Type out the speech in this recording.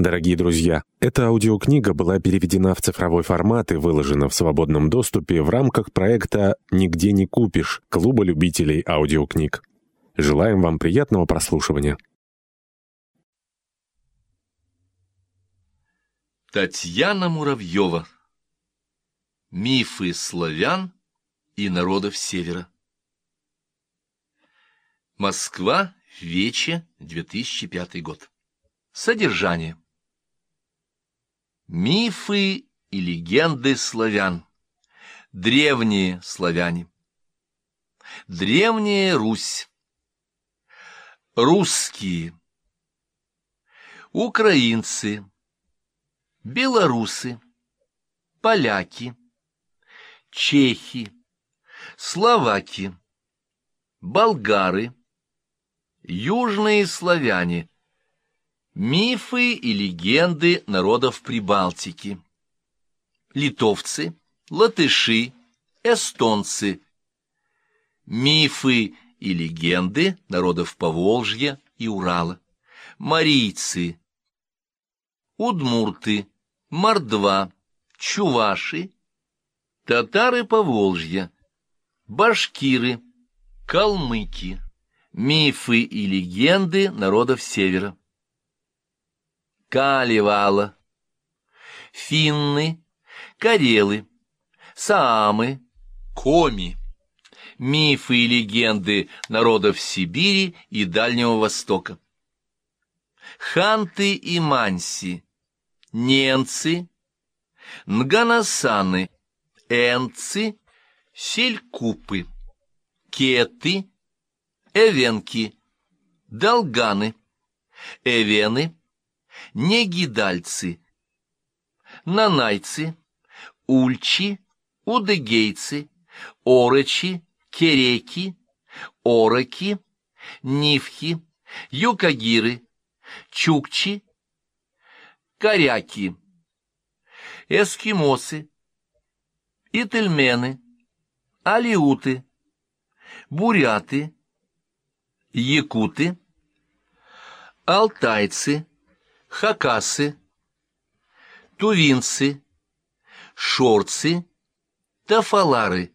Дорогие друзья, эта аудиокнига была переведена в цифровой формат и выложена в свободном доступе в рамках проекта «Нигде не купишь» Клуба любителей аудиокниг. Желаем вам приятного прослушивания. Татьяна Муравьева Мифы славян и народов Севера Москва, Вече, 2005 год Содержание Мифы и легенды славян. Древние славяне. Древняя Русь. Русские. Украинцы. Белорусы. Поляки. Чехи. Словаки. Болгары. Южные славяне Мифы и легенды народов Прибалтики. Литовцы, латыши, эстонцы. Мифы и легенды народов Поволжья и Урала. Марийцы, удмурты, мордва, чуваши, татары Поволжья, башкиры, калмыки. Мифы и легенды народов Севера. Калевала, финны, карелы, саамы, коми, мифы и легенды народов Сибири и Дальнего Востока. Ханты и манси, ненцы, нганасаны, энцы, селькупы, кеты, эвенки, долганы, эвены, негидальцы, нанайцы, ульчи, удыгейцы, орочи, кереки, ороки, нивхи, юкагиры, чукчи, коряки, эскимосы, ительмены, алиуты, буряты, якуты, алтайцы, хакасы, тувинцы, шорцы, тафалары,